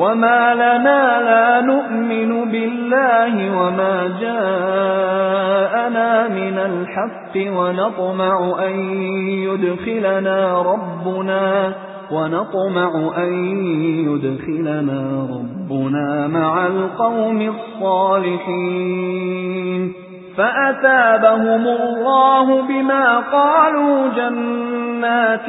وَمَا لَنَا لَا نُؤْمِنُ بِاللَّهِ وَمَا جَاءَنَا مِنَ الْحَقِّ وَنَطْمَعُ أَن يُدْخِلَنَا رَبُّنَا وَنَطْمَعُ أَن يُدْخِلَنَا رَبُّنَا مَعَ الْقَوْمِ الصَّالِحِينَ فَأَثَابَهُمُ اللَّهُ بِمَا قَالُوا جَنَّاتٍ